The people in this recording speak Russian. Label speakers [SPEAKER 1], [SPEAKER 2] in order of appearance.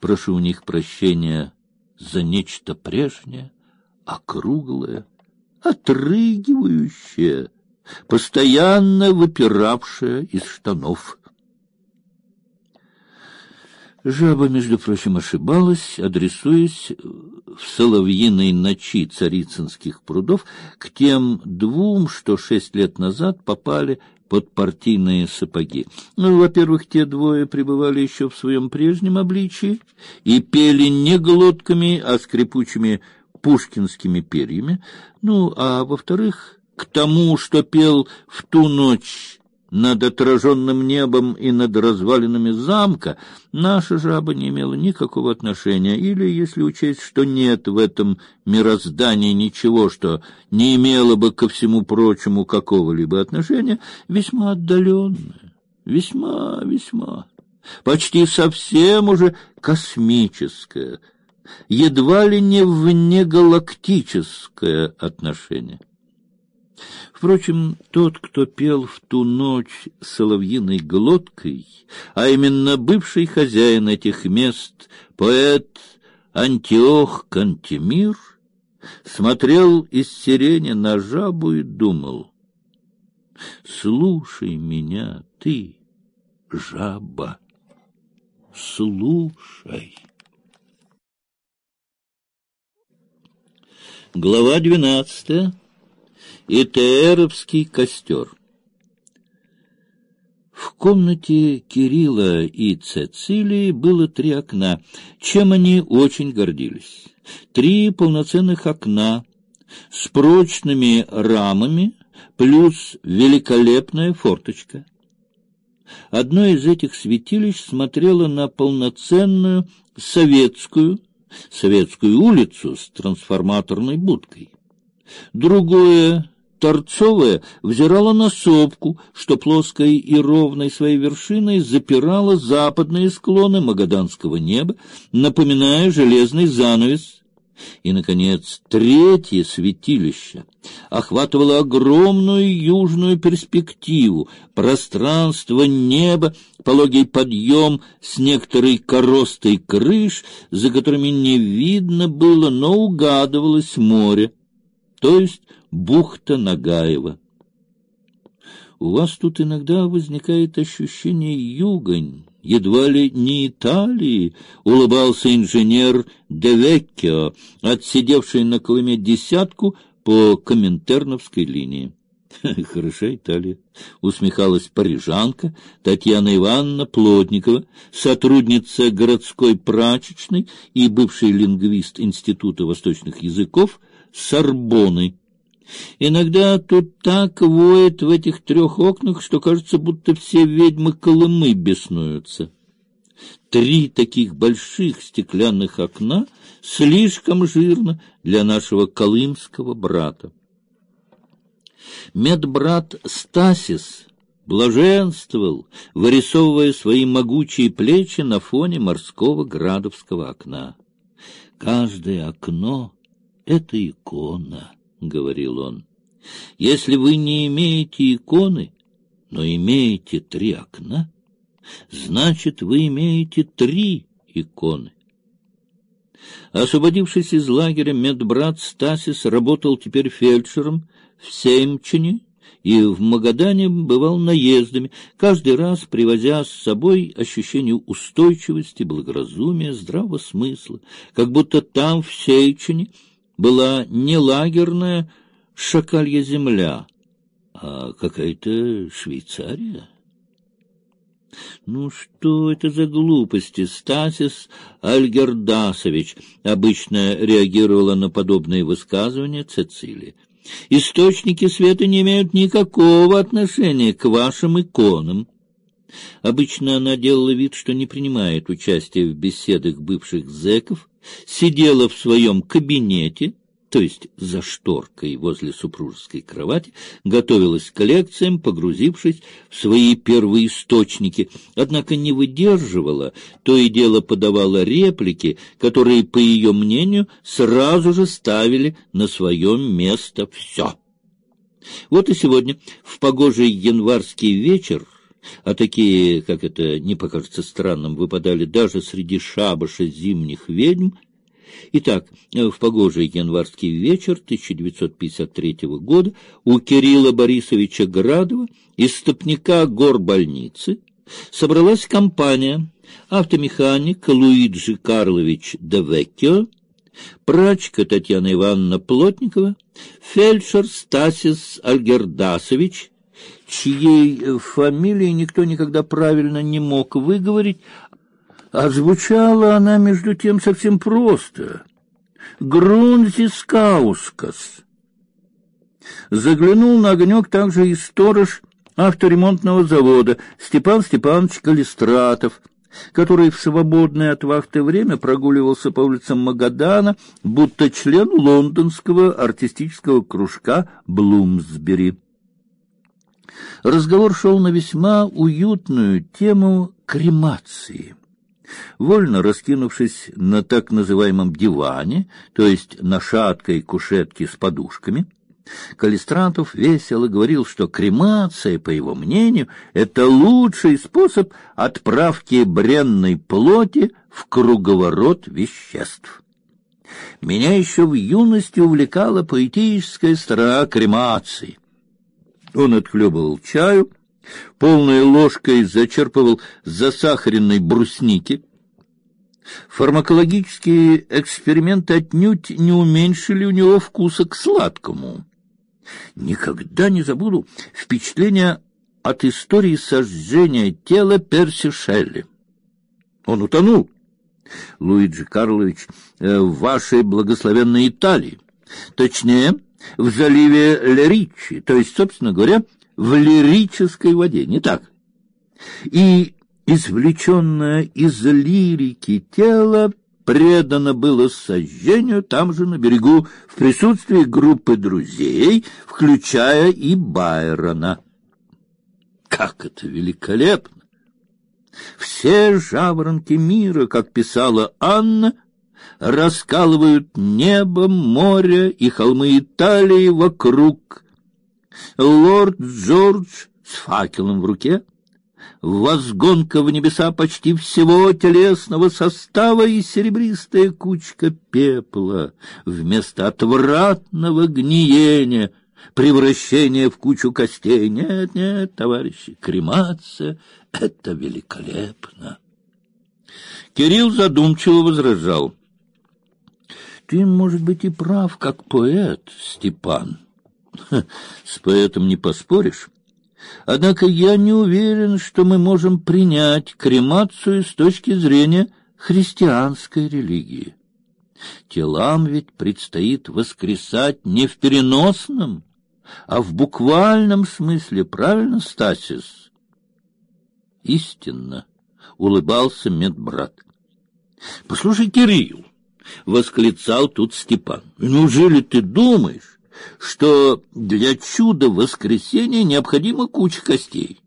[SPEAKER 1] Прошу у них прощения за нечто прежнее, округлое, отрыгивающее, постоянно выпиравшее из штанов. Жаба, между прочим, ошибалась, адресуясь в соловьиной ночи царицынских прудов к тем двум, что шесть лет назад попали под партийные сапоги. Ну, во-первых, те двое пребывали еще в своем прежнем обличии и пели не глотками, а скрипучими пушкинскими перьями. Ну, а во-вторых, к тому, что пел в ту ночь над отраженным небом и над развалинами замка, наша жаба не имела никакого отношения, или, если учесть, что нет в этом мироздании ничего, что не имело бы ко всему прочему какого-либо отношения, весьма отдаленное, весьма, весьма, почти совсем уже космическое, едва ли не внегалактическое отношение. Впрочем, тот, кто пел в ту ночь соловьиной глоткой, а именно бывший хозяин этих мест, поэт Антиох Кантемир, смотрел из сирени на жабу и думал, «Слушай меня, ты, жаба, слушай». Глава двенадцатая и Тееровский костер. В комнате Кирилла и Цецилии было три окна, чем они очень гордились. Три полноценных окна с прочными рамами плюс великолепная форточка. Одно из этих святилищ смотрело на полноценную советскую советскую улицу с трансформаторной будкой. Другое Торцовая взирала на сопку, что плоской и ровной своей вершиной запирала западные склоны магаданского неба, напоминая железный занавес. И, наконец, третье святилище охватывало огромную южную перспективу, пространство неба, пологий подъем с некоторой коростой крыш, за которыми не видно было, но угадывалось море, то есть бухта Нагаева. У вас тут иногда возникает ощущение югонь, едва ли не Италии, улыбался инженер Девеккио, отсидевший на Колыме десятку по Коминтерновской линии. Хороша Италия, усмехалась парижанка Татьяна Ивановна Плотникова, сотрудница городской прачечной и бывший лингвист Института восточных языков Сорбонны. Иногда тут так воет в этих трех окнах, что кажется, будто все ведьмы Колымы беснуются. Три таких больших стеклянных окна слишком жирно для нашего колымского брата. Медбрат Стасис блаженствовал, вырисовывая свои могучие плечи на фоне морского градовского окна. Каждое окно — это икона говорил он. Если вы не имеете иконы, но имеете три окна, значит, вы имеете три иконы. Освободившись из лагеря, медбрат Стасис работал теперь фельдшером в Семчине и в Магадане бывал наездами, каждый раз привозя с собой ощущение устойчивости, благоразумия, здравого смысла, как будто там, в Сейчине, была не лагерная шакалья земля, а какая-то Швейцария. Ну что это за глупости? Стасис Альгердасович обычно реагировала на подобные высказывания Цицилии. Источники света не имеют никакого отношения к вашим иконам. Обычно она делала вид, что не принимает участия в беседах бывших зэков, сидела в своем кабинете, то есть за шторкой возле супружеской кровати, готовилась к лекциям, погрузившись в свои первые источники, однако не выдерживала, то и дело подавала реплики, которые, по ее мнению, сразу же ставили на свое место все. Вот и сегодня, в погожий январский вечер, а такие, как это не покажется странным, выпадали даже среди шабаша зимних ведьм. Итак, в погожий январский вечер 1953 года у Кирилла Борисовича Градова из стопника горбольницы собралась компания автомеханик Луиджи Карлович Девеккио, прачка Татьяна Ивановна Плотникова, фельдшер Стасис Альгердасович, чьей фамилии никто никогда правильно не мог выговорить, а звучала она, между тем, совсем просто. Грунзискаускас. Заглянул на огонек также и сторож авторемонтного завода Степан Степанович Калистратов, который в свободное от вахты время прогуливался по улицам Магадана, будто член лондонского артистического кружка Блумсбери. Разговор шел на весьма уютную тему кремации. Вольно раскинувшись на так называемом диване, то есть на шаткой кушетке с подушками, Калистратов весело говорил, что кремация, по его мнению, это лучший способ отправки бренной плоти в круговорот веществ. Меня еще в юности увлекала поэтическая сторона кремации. Он отхлебывал чаю, полной ложкой зачерпывал засахаренной брусники. Фармакологические эксперименты отнюдь не уменьшили у него вкуса к сладкому. Никогда не забуду впечатление от истории сожжения тела Перси Шелли. Он утонул. Луиджи Карлович э, в вашей благословенной Италии. Точнее, в заливе Леричи, то есть, собственно говоря, в лирической воде, не так? И извлеченное из лирики тело предано было сожжению там же на берегу в присутствии группы друзей, включая и Байрона. Как это великолепно! Все жаворонки мира, как писала Анна, раскалывают небо, море и холмы Италии вокруг. Лорд Джордж с факелом в руке возгонка в небеса почти всего телесного состава и серебристая кучка пепла вместо отвратного гниения, превращения в кучу костей. Нет, нет, товарищи, кремация — это великолепно. Кирилл задумчиво возражал. Ты, может быть, и прав, как поэт, Степан. С поэтом не поспоришь. Однако я не уверен, что мы можем принять кремацию с точки зрения христианской религии. Телам ведь предстоит воскресать не в переносном, а в буквальном смысле, правильно, Стасис? Истинно, улыбался медбрат. Послушай, Кирилл, восклицал тут Степан. Неужели ты думаешь, что для чуда воскресения необходима куча костей.